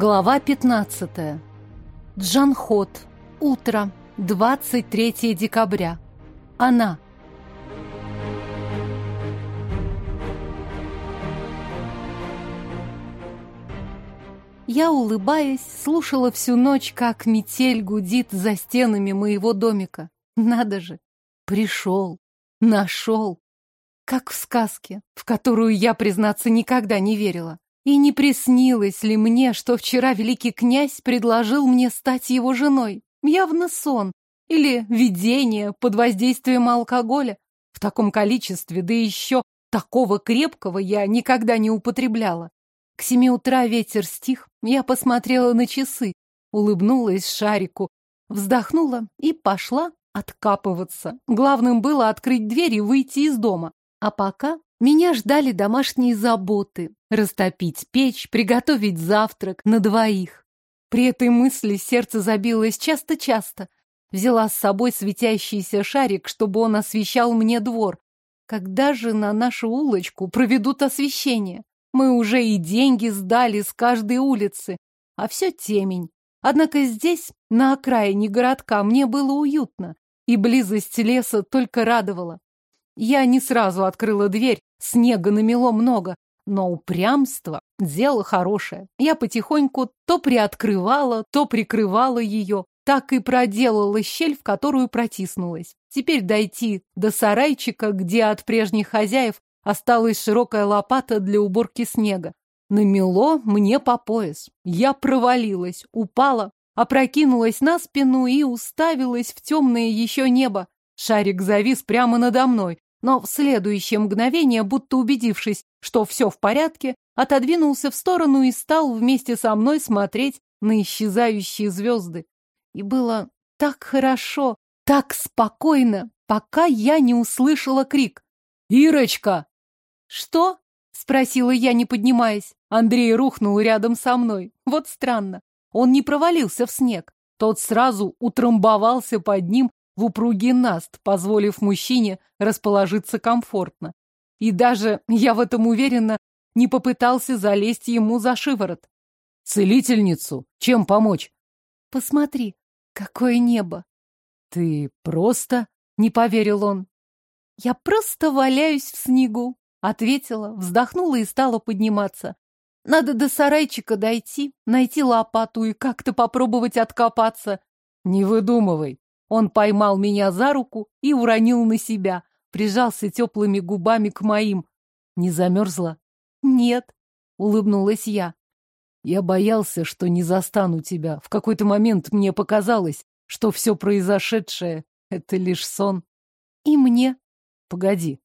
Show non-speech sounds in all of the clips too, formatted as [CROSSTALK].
Глава 15. Джанхот. Утро. 23 декабря. Она. Я, улыбаясь, слушала всю ночь, как метель гудит за стенами моего домика. Надо же, пришел, нашел. Как в сказке, в которую я, признаться, никогда не верила. И не приснилось ли мне, что вчера великий князь предложил мне стать его женой? Явно сон. Или видение под воздействием алкоголя. В таком количестве, да еще такого крепкого я никогда не употребляла. К семи утра ветер стих, я посмотрела на часы, улыбнулась шарику, вздохнула и пошла откапываться. Главным было открыть дверь и выйти из дома. А пока меня ждали домашние заботы. Растопить печь, приготовить завтрак на двоих. При этой мысли сердце забилось часто-часто. Взяла с собой светящийся шарик, чтобы он освещал мне двор. Когда же на нашу улочку проведут освещение? Мы уже и деньги сдали с каждой улицы, а все темень. Однако здесь, на окраине городка, мне было уютно, и близость леса только радовала. Я не сразу открыла дверь, снега намело много, но упрямство — дело хорошее. Я потихоньку то приоткрывала, то прикрывала ее, так и проделала щель, в которую протиснулась. Теперь дойти до сарайчика, где от прежних хозяев осталась широкая лопата для уборки снега. Намело мне по пояс. Я провалилась, упала, опрокинулась на спину и уставилась в темное еще небо. Шарик завис прямо надо мной, но в следующее мгновение, будто убедившись, что все в порядке, отодвинулся в сторону и стал вместе со мной смотреть на исчезающие звезды. И было так хорошо, так спокойно, пока я не услышала крик. «Ирочка!» «Что?» — спросила я, не поднимаясь. Андрей рухнул рядом со мной. Вот странно. Он не провалился в снег. Тот сразу утрамбовался под ним в упругий наст, позволив мужчине расположиться комфортно. И даже, я в этом уверена, не попытался залезть ему за шиворот. «Целительницу? Чем помочь?» «Посмотри, какое небо!» «Ты просто...» — не поверил он. «Я просто валяюсь в снегу», — ответила, вздохнула и стала подниматься. «Надо до сарайчика дойти, найти лопату и как-то попробовать откопаться». «Не выдумывай», он поймал меня за руку и уронил на себя, прижался теплыми губами к моим. Не замерзла? Нет, улыбнулась я. Я боялся, что не застану тебя. В какой-то момент мне показалось, что все произошедшее — это лишь сон. И мне. Погоди.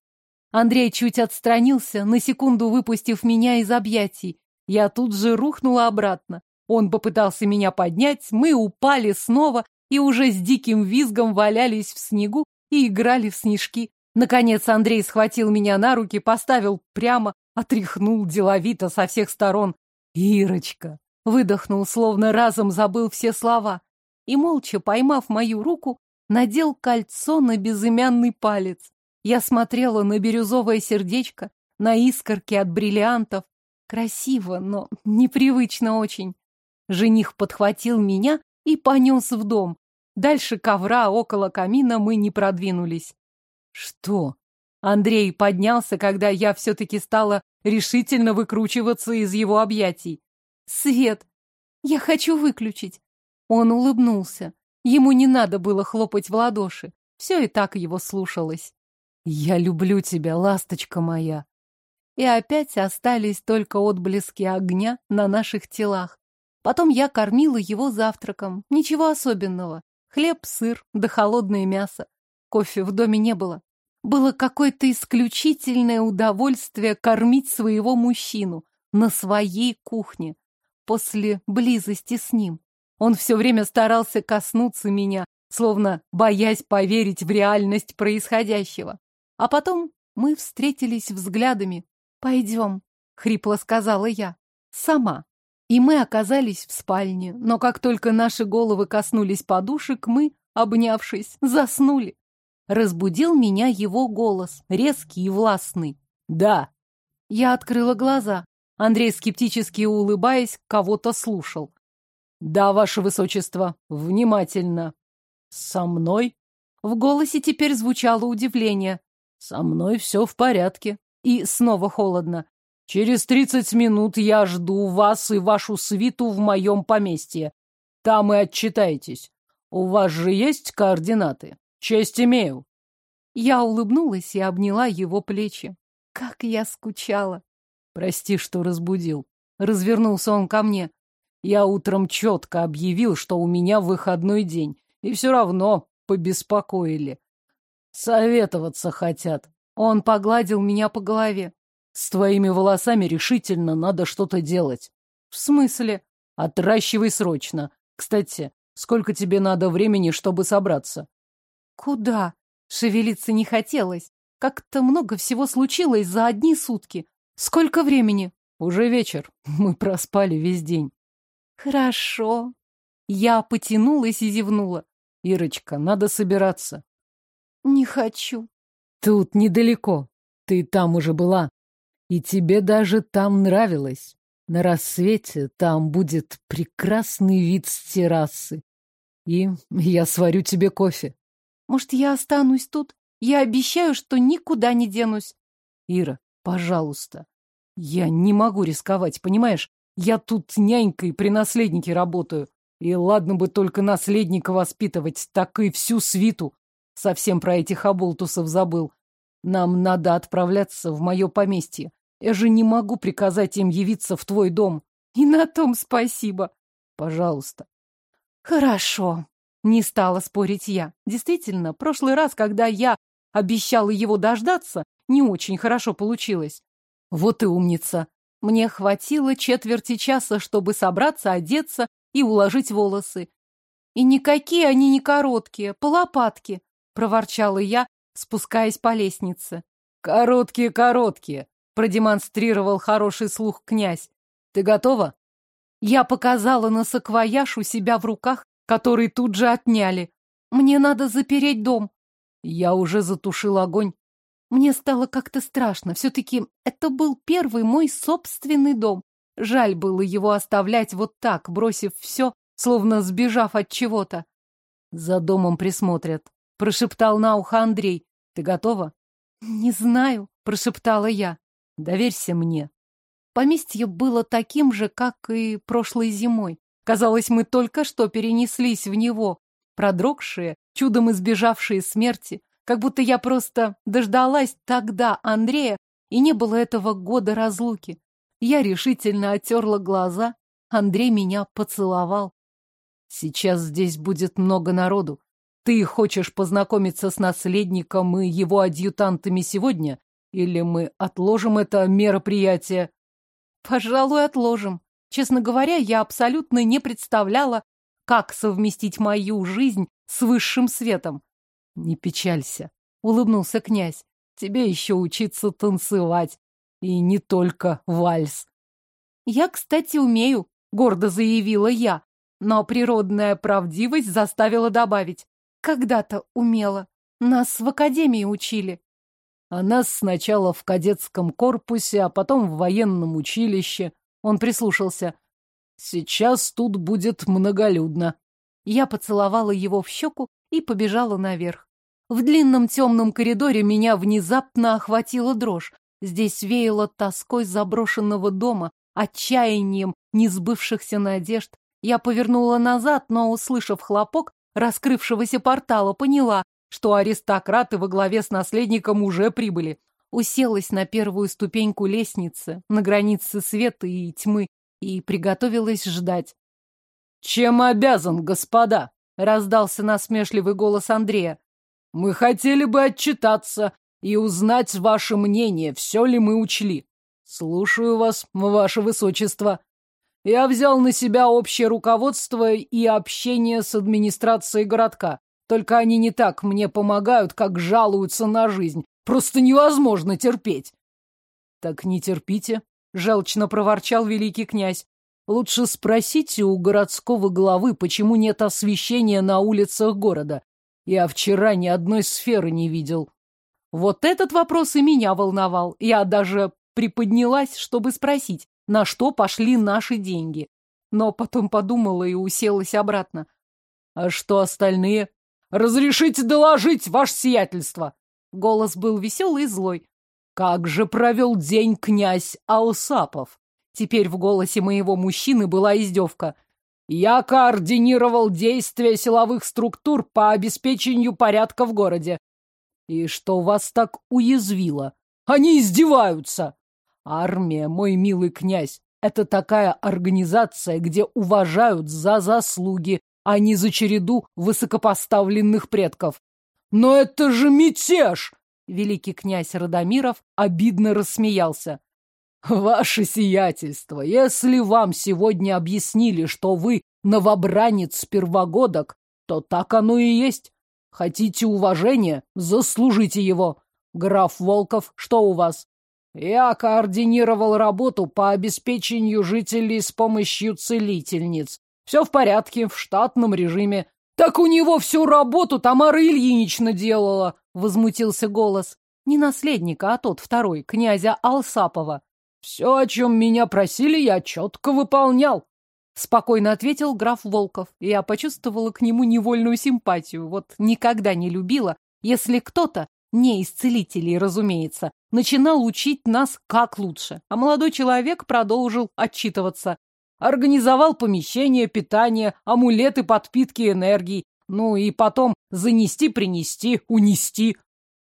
Андрей чуть отстранился, на секунду выпустив меня из объятий. Я тут же рухнула обратно. Он попытался меня поднять, мы упали снова, и уже с диким визгом валялись в снегу и играли в снежки. Наконец Андрей схватил меня на руки, поставил прямо, отряхнул деловито со всех сторон. «Ирочка!» — выдохнул, словно разом забыл все слова. И, молча поймав мою руку, надел кольцо на безымянный палец. Я смотрела на бирюзовое сердечко, на искорки от бриллиантов. Красиво, но непривычно очень. Жених подхватил меня и понес в дом. Дальше ковра около камина мы не продвинулись. Что? Андрей поднялся, когда я все-таки стала решительно выкручиваться из его объятий. Свет! Я хочу выключить. Он улыбнулся. Ему не надо было хлопать в ладоши. Все и так его слушалось. Я люблю тебя, ласточка моя. И опять остались только отблески огня на наших телах. Потом я кормила его завтраком. Ничего особенного. Хлеб, сыр, да холодное мясо. Кофе в доме не было. Было какое-то исключительное удовольствие кормить своего мужчину на своей кухне, после близости с ним. Он все время старался коснуться меня, словно боясь поверить в реальность происходящего. А потом мы встретились взглядами. «Пойдем», — хрипло сказала я, — «сама». И мы оказались в спальне, но как только наши головы коснулись подушек, мы, обнявшись, заснули. Разбудил меня его голос, резкий и властный. «Да». Я открыла глаза. Андрей, скептически улыбаясь, кого-то слушал. Да, ваше высочество, внимательно. Со мной? В голосе теперь звучало удивление. Со мной все в порядке. И снова холодно. Через тридцать минут я жду вас и вашу свиту в моем поместье. Там и отчитайтесь. У вас же есть координаты? Честь имею. Я улыбнулась и обняла его плечи. Как я скучала. Прости, что разбудил. Развернулся он ко мне. Я утром четко объявил, что у меня выходной день. И все равно побеспокоили. Советоваться хотят. Он погладил меня по голове. С твоими волосами решительно надо что-то делать. В смысле? Отращивай срочно. Кстати, сколько тебе надо времени, чтобы собраться? Куда? Шевелиться не хотелось. Как-то много всего случилось за одни сутки. Сколько времени? Уже вечер. [LAUGHS] Мы проспали весь день. Хорошо. Я потянулась и зевнула. Ирочка, надо собираться. Не хочу. Тут недалеко. Ты там уже была. И тебе даже там нравилось. На рассвете там будет прекрасный вид с террасы. И я сварю тебе кофе. Может, я останусь тут? Я обещаю, что никуда не денусь. Ира, пожалуйста. Я не могу рисковать, понимаешь? Я тут нянькой при наследнике работаю. И ладно бы только наследника воспитывать, так и всю свиту. Совсем про этих оболтусов забыл. Нам надо отправляться в мое поместье. Я же не могу приказать им явиться в твой дом. И на том спасибо. Пожалуйста. Хорошо. Не стала спорить я. Действительно, прошлый раз, когда я обещала его дождаться, не очень хорошо получилось. Вот и умница. Мне хватило четверти часа, чтобы собраться, одеться и уложить волосы. И никакие они не короткие, по лопатке, проворчала я, спускаясь по лестнице. Короткие, короткие, продемонстрировал хороший слух князь. Ты готова? Я показала на саквояж у себя в руках который тут же отняли. Мне надо запереть дом. Я уже затушил огонь. Мне стало как-то страшно. Все-таки это был первый мой собственный дом. Жаль было его оставлять вот так, бросив все, словно сбежав от чего-то. За домом присмотрят. Прошептал на ухо Андрей. Ты готова? Не знаю, прошептала я. Доверься мне. Поместье было таким же, как и прошлой зимой. Казалось, мы только что перенеслись в него, продрогшие, чудом избежавшие смерти, как будто я просто дождалась тогда Андрея, и не было этого года разлуки. Я решительно оттерла глаза, Андрей меня поцеловал. Сейчас здесь будет много народу. Ты хочешь познакомиться с наследником и его адъютантами сегодня? Или мы отложим это мероприятие? Пожалуй, отложим. Честно говоря, я абсолютно не представляла, как совместить мою жизнь с высшим светом. Не печалься, улыбнулся князь. Тебе еще учиться танцевать. И не только вальс. Я, кстати, умею, гордо заявила я, но природная правдивость заставила добавить. Когда-то умела. Нас в академии учили. А нас сначала в кадетском корпусе, а потом в военном училище. Он прислушался. Сейчас тут будет многолюдно. Я поцеловала его в щеку и побежала наверх. В длинном темном коридоре меня внезапно охватила дрожь. Здесь веяло тоской заброшенного дома, отчаянием несбывшихся надежд. Я повернула назад, но, услышав хлопок раскрывшегося портала, поняла, что аристократы во главе с наследником уже прибыли уселась на первую ступеньку лестницы, на границе света и тьмы, и приготовилась ждать. «Чем обязан, господа?» — раздался насмешливый голос Андрея. «Мы хотели бы отчитаться и узнать ваше мнение, все ли мы учли. Слушаю вас, ваше высочество. Я взял на себя общее руководство и общение с администрацией городка. Только они не так мне помогают, как жалуются на жизнь, Просто невозможно терпеть. Так не терпите, желчно проворчал великий князь. Лучше спросите у городского главы, почему нет освещения на улицах города. Я вчера ни одной сферы не видел. Вот этот вопрос и меня волновал. Я даже приподнялась, чтобы спросить. На что пошли наши деньги. Но потом подумала и уселась обратно. А что остальные? Разрешите доложить, ваше сиятельство. Голос был веселый и злой. Как же провел день князь Аусапов? Теперь в голосе моего мужчины была издевка. Я координировал действия силовых структур по обеспечению порядка в городе. И что вас так уязвило? Они издеваются! Армия, мой милый князь, это такая организация, где уважают за заслуги, а не за череду высокопоставленных предков. Но это же мятеж! Великий князь Радомиров обидно рассмеялся. Ваше сиятельство, если вам сегодня объяснили, что вы новобранец первогодок, то так оно и есть. Хотите уважения? Заслужите его. Граф Волков, что у вас? Я координировал работу по обеспечению жителей с помощью целительниц. Все в порядке, в штатном режиме. Так у него всю работу Тамара Ильинична делала, возмутился голос. Не наследника, а тот второй, князя Алсапова. Все, о чем меня просили, я четко выполнял. Спокойно ответил граф Волков. Я почувствовала к нему невольную симпатию. Вот никогда не любила, если кто-то, не из целителей, разумеется, начинал учить нас как лучше. А молодой человек продолжил отчитываться. Организовал помещение, питание, амулеты подпитки энергии. Ну и потом занести, принести, унести.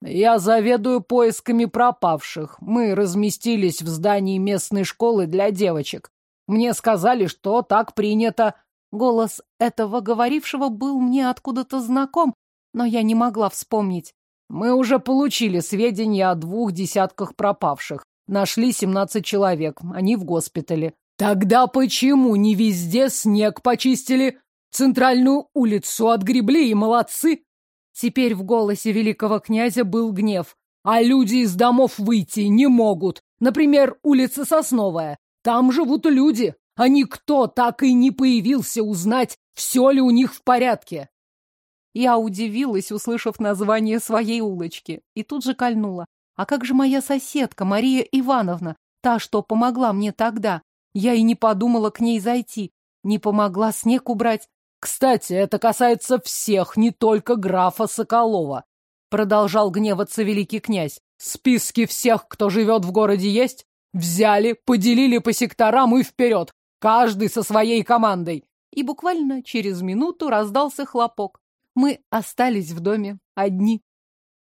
Я заведую поисками пропавших. Мы разместились в здании местной школы для девочек. Мне сказали, что так принято. Голос этого говорившего был мне откуда-то знаком, но я не могла вспомнить. Мы уже получили сведения о двух десятках пропавших. Нашли семнадцать человек. Они в госпитале. Тогда почему не везде снег почистили? Центральную улицу отгребли и молодцы. Теперь в голосе великого князя был гнев. А люди из домов выйти не могут. Например, улица Сосновая. Там живут люди, а никто так и не появился узнать, все ли у них в порядке. Я удивилась, услышав название своей улочки, и тут же кольнула. А как же моя соседка Мария Ивановна, та, что помогла мне тогда? Я и не подумала к ней зайти, не помогла снег убрать. Кстати, это касается всех, не только графа Соколова. Продолжал гневаться великий князь. Списки всех, кто живет в городе, есть? Взяли, поделили по секторам и вперед. Каждый со своей командой. И буквально через минуту раздался хлопок. Мы остались в доме одни.